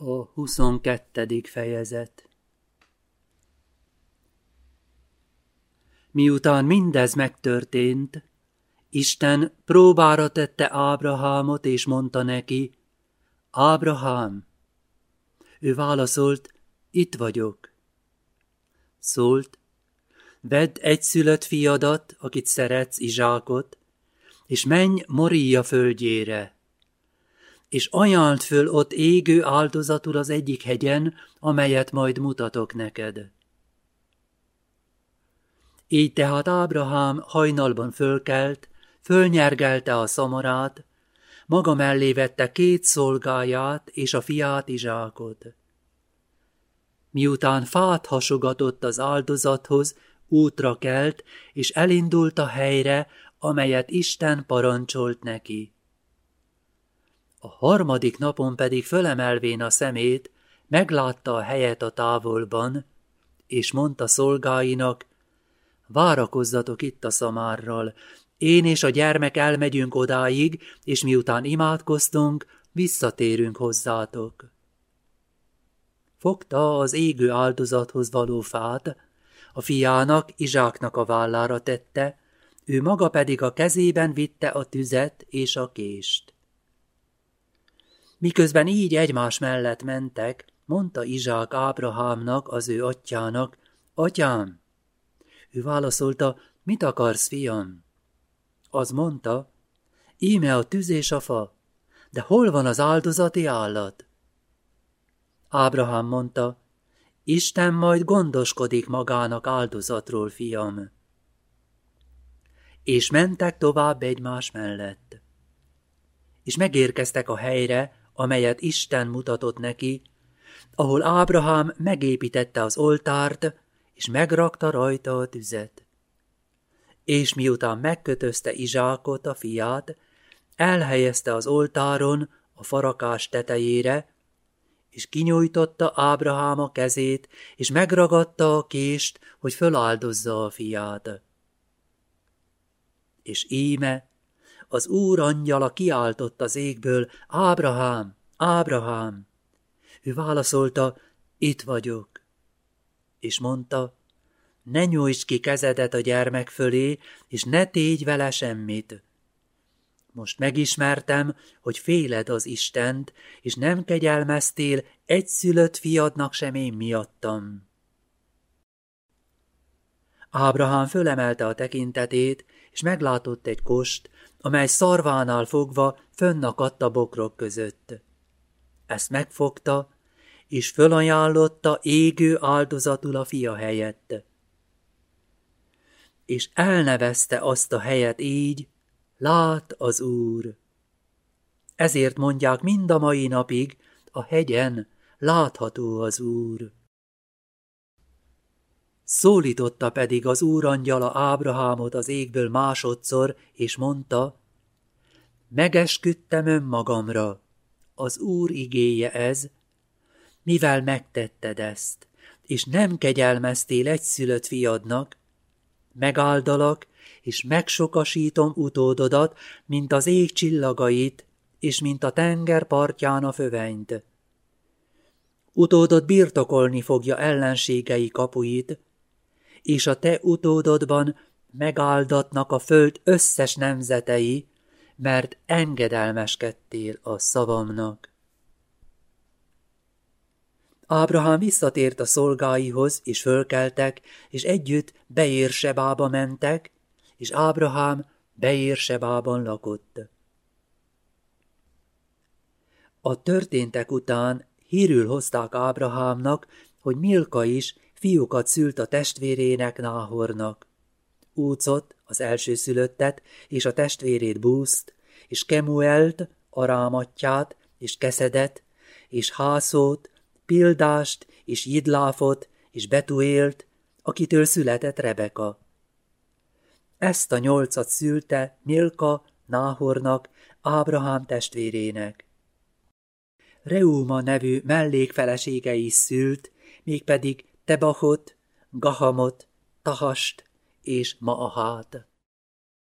A huszonkettedik fejezet Miután mindez megtörtént, Isten próbára tette Ábrahámot, és mondta neki, Ábrahám! Ő válaszolt, itt vagyok. Szólt, vedd egyszülött fiadat, akit szeretsz, Izsákot, és menj Moria földjére, és ajánlt föl ott égő áldozatul az egyik hegyen, amelyet majd mutatok neked. Így tehát Ábrahám hajnalban fölkelt, fölnyergelte a szamarát, maga mellé vette két szolgáját és a fiát Izsákot. Miután fát hasogatott az áldozathoz, útra kelt, és elindult a helyre, amelyet Isten parancsolt neki. A harmadik napon pedig fölemelvén a szemét, meglátta a helyet a távolban, és mondta szolgáinak, várakozzatok itt a szamárral, én és a gyermek elmegyünk odáig, és miután imádkoztunk, visszatérünk hozzátok. Fogta az égő áldozathoz való fát, a fiának, Izsáknak a vállára tette, ő maga pedig a kezében vitte a tüzet és a kést. Miközben így egymás mellett mentek, mondta Izsák Ábrahámnak, az ő atyának, Atyám! Ő válaszolta, mit akarsz, fiam? Az mondta, íme a tűz és a fa, de hol van az áldozati állat? Ábrahám mondta, Isten majd gondoskodik magának áldozatról, fiam. És mentek tovább egymás mellett. És megérkeztek a helyre, amelyet Isten mutatott neki, ahol Ábrahám megépítette az oltárt, és megrakta rajta a tüzet. És miután megkötözte Izsákot, a fiát, elhelyezte az oltáron a farakás tetejére, és kinyújtotta Ábrahám a kezét, és megragadta a kést, hogy föláldozza a fiát. És íme, az Úr angyala kiáltott az égből, Ábrahám, Ábrahám! Ő válaszolta, itt vagyok. És mondta, ne nyújts ki kezedet a gyermek fölé, és ne tégy vele semmit. Most megismertem, hogy féled az Istent, és nem kegyelmeztél egyszülött fiadnak sem én miattam. Ábrahám fölemelte a tekintetét, és meglátott egy kost, amely szarvánál fogva fönnakadt a bokrok között. Ezt megfogta, és fölajánlotta égő áldozatul a fia helyett. És elnevezte azt a helyet így, lát az Úr. Ezért mondják mind a mai napig, a hegyen látható az Úr. Szólította pedig az úrangyala Ábrahámot az égből másodszor, és mondta, megesküdtem önmagamra, az Úr igéje ez, mivel megtetted ezt, és nem kegyelmeztél egyszülött fiadnak, megáldalak, és megsokasítom utódodat, mint az ég csillagait, és mint a tenger partján a fövenyt. Utódod birtokolni fogja ellenségei kapuit, és a te utódodban megáldatnak a föld összes nemzetei, mert engedelmeskedtél a szavamnak. Ábrahám visszatért a szolgáihoz, és fölkeltek, és együtt Beérsebába mentek, és Ábrahám Beérsebában lakott. A történtek után hírül hozták Ábrahámnak, hogy Milka is fiúkat szült a testvérének Náhornak. Úcot, az elsőszülöttet, és a testvérét Búzt, és Kemuelt, Arámatját, és Keszedet, és Hászót, Pildást, és Jidláfot, és Betuélt, akitől született Rebeka. Ezt a nyolcat szülte Milka Náhornak, Ábrahám testvérének. Reuma nevű mellékfelesége is szült, mégpedig Tebahot, Gahamot, Tahast és Maahát.